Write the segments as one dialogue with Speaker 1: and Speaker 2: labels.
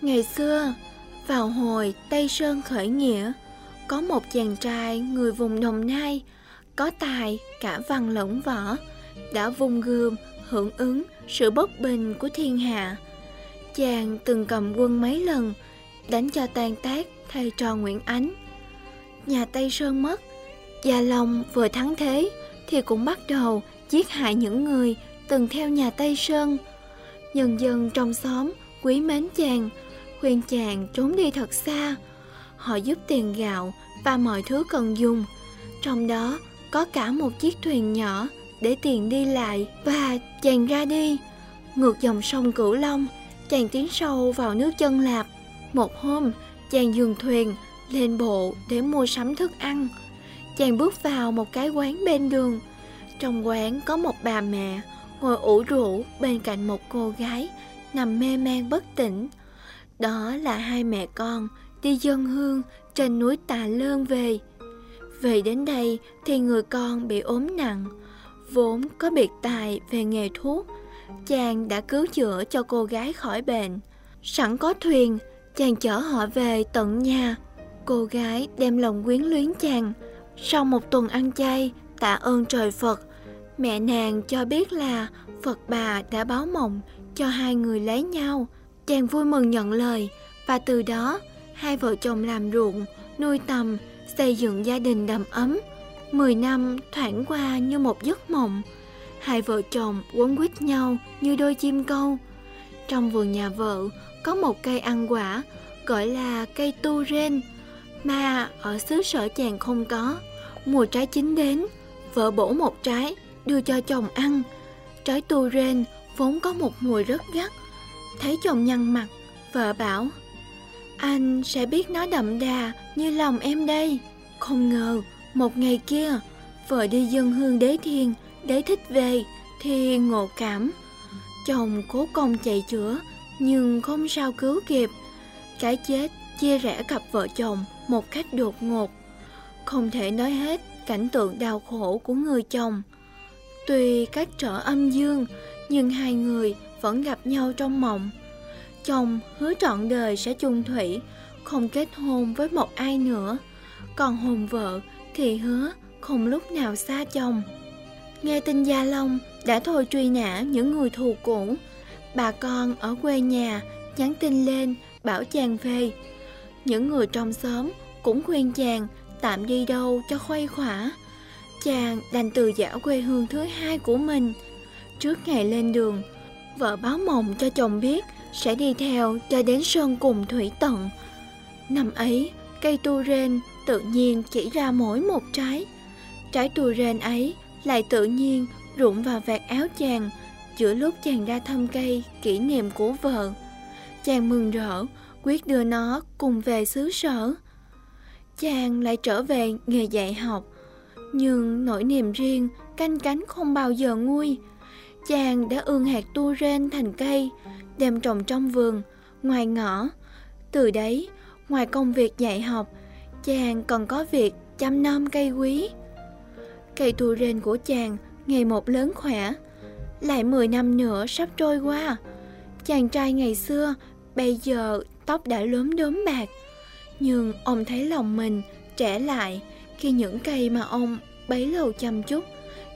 Speaker 1: Ngày xưa, vào hồi Tây Sơn khởi nghĩa, có một chàng trai người vùng Đồng Nai, có tài cả văn lẫn võ, đã vùng gươm hưởng ứng sự bất bình của thiên hạ. Chàng từng cầm quân mấy lần, đánh cho tan tác thầy trò Nguyễn Ánh. Nhà Tây Sơn mất, Gia Long vừa thắng thế thì cũng bắt đầu giết hại những người từng theo nhà Tây Sơn. Nhân dân trong xóm quý mến chàng, khuyên chàng trốn đi thật xa. Họ giúp tiền gạo và mọi thứ cần dùng. Trong đó có cả một chiếc thuyền nhỏ để tiền đi lại và chàng ra đi. Ngược dòng sông Cửu Long, chàng tiến sâu vào nước chân lạp. Một hôm, chàng dừng thuyền lên bộ để mua sắm thức ăn. Chàng bước vào một cái quán bên đường. Trong quán có một bà mẹ ngồi ủ rũ bên cạnh một cô gái nằm mê man bất tỉnh. Đó là hai mẹ con đi dân hương trên núi Tà Lơn về. Về đến đây thì người con bị ốm nặng, vốn có biệt tài về nghề thuốc. Chàng đã cứu chữa cho cô gái khỏi bệnh. Sẵn có thuyền, chàng chở họ về tận nhà. Cô gái đem lòng quyến luyến chàng. Sau một tuần ăn chay, tạ ơn trời Phật, mẹ nàng cho biết là Phật bà đã báo mộng cho hai người lấy nhau. Chàng vui mừng nhận lời và từ đó hai vợ chồng làm ruộng, nuôi tầm, xây dựng gia đình đầm ấm. Mười năm thoảng qua như một giấc mộng. Hai vợ chồng quấn quýt nhau như đôi chim câu. Trong vườn nhà vợ có một cây ăn quả gọi là cây tu ren mà ở xứ sở chàng không có. Mùa trái chín đến, vợ bổ một trái đưa cho chồng ăn. Trái tu ren vốn có một mùi rất gắt. Thấy chồng nhăn mặt, vợ bảo anh sẽ biết nó đậm đà như lòng em đây. Không ngờ, một ngày kia, vợ đi dân hương đế thiên, đế thích về, thì ngộ cảm. Chồng cố công chạy chữa, nhưng không sao cứu kịp. Cái chết chia rẽ cặp vợ chồng một cách đột ngột. Không thể nói hết cảnh tượng đau khổ của người chồng. Tuy cách trở âm dương, nhưng hai người vẫn gặp nhau trong mộng. Chồng hứa trọn đời sẽ chung thủy, không kết hôn với một ai nữa. Còn hồn vợ thì hứa không lúc nào xa chồng. Nghe tin Gia Long đã thôi truy nã những người thù cũ. Bà con ở quê nhà nhắn tin lên bảo chàng về. Những người trong xóm cũng khuyên chàng tạm đi đâu cho khuây khỏa. Chàng đành từ giả quê hương thứ hai của mình. Trước ngày lên đường, vợ báo mộng cho chồng biết sẽ đi theo cho đến sơn cùng thủy tận. Năm ấy, cây tu rên tự nhiên chỉ ra mỗi một trái. Trái tu rên ấy lại tự nhiên rụng vào vạt áo chàng giữa lúc chàng ra thăm cây kỷ niệm của vợ. Chàng mừng rỡ, quyết đưa nó cùng về xứ sở. Chàng lại trở về nghề dạy học, nhưng nỗi niềm riêng canh cánh không bao giờ nguôi. Chàng đã ương hạt tu rên thành cây, đem trồng trong vườn, ngoài ngõ. Từ đấy, ngoài công việc dạy học, chàng còn có việc chăm nom cây quý. Cây tu rên của chàng ngày một lớn khỏe, lại 10 năm nữa sắp trôi qua. Chàng trai ngày xưa bây giờ tóc đã lốm đốm bạc, nhưng ông thấy lòng mình trẻ lại khi những cây mà ông bấy lâu chăm chút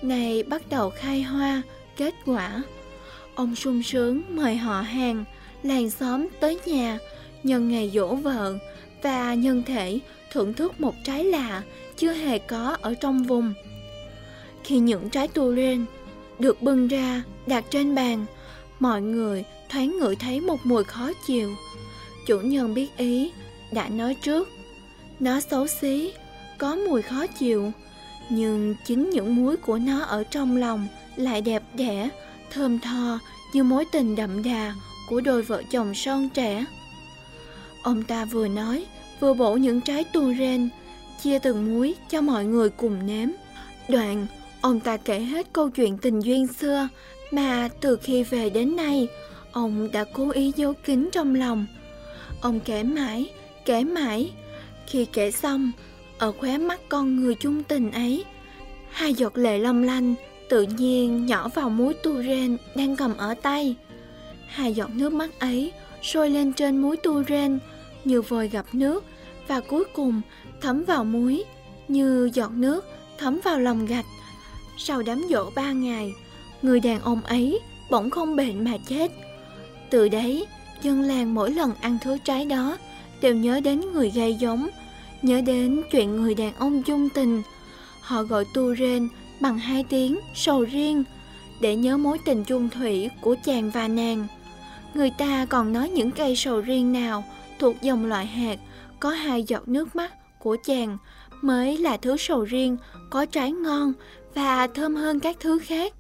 Speaker 1: này bắt đầu khai hoa, kết quả. Ông sung sướng mời họ hàng, làng xóm tới nhà, nhân ngày dỗ vợ và nhân thể thưởng thức một trái lạ chưa hề có ở trong vùng. Khi những trái tu lên được bưng ra đặt trên bàn, mọi người thoáng ngửi thấy một mùi khó chịu. Chủ nhân biết ý, đã nói trước, nó xấu xí, có mùi khó chịu, nhưng chính những muối của nó ở trong lòng lại đẹp đẽ, thơm tho như mối tình đậm đà của đôi vợ chồng son trẻ. Ông ta vừa nói, vừa bổ những trái tu ren, chia từng muối cho mọi người cùng nếm. Đoạn, ông ta kể hết câu chuyện tình duyên xưa mà từ khi về đến nay, ông đã cố ý giấu kín trong lòng. Ông kể mãi, kể mãi. Khi kể xong, ở khóe mắt con người chung tình ấy, hai giọt lệ long lanh tự nhiên nhỏ vào muối tu ren đang cầm ở tay. Hai giọt nước mắt ấy sôi lên trên muối tu ren như vòi gặp nước và cuối cùng thấm vào muối như giọt nước thấm vào lòng gạch. Sau đám dỗ ba ngày, người đàn ông ấy bỗng không bệnh mà chết. Từ đấy, dân làng mỗi lần ăn thứ trái đó đều nhớ đến người gây giống, nhớ đến chuyện người đàn ông dung tình. Họ gọi tu ren bằng hai tiếng, sầu riêng, để nhớ mối tình chung thủy của chàng và nàng. Người ta còn nói những cây sầu riêng nào thuộc dòng loại hạt có hai giọt nước mắt của chàng mới là thứ sầu riêng có trái ngon và thơm hơn các thứ khác.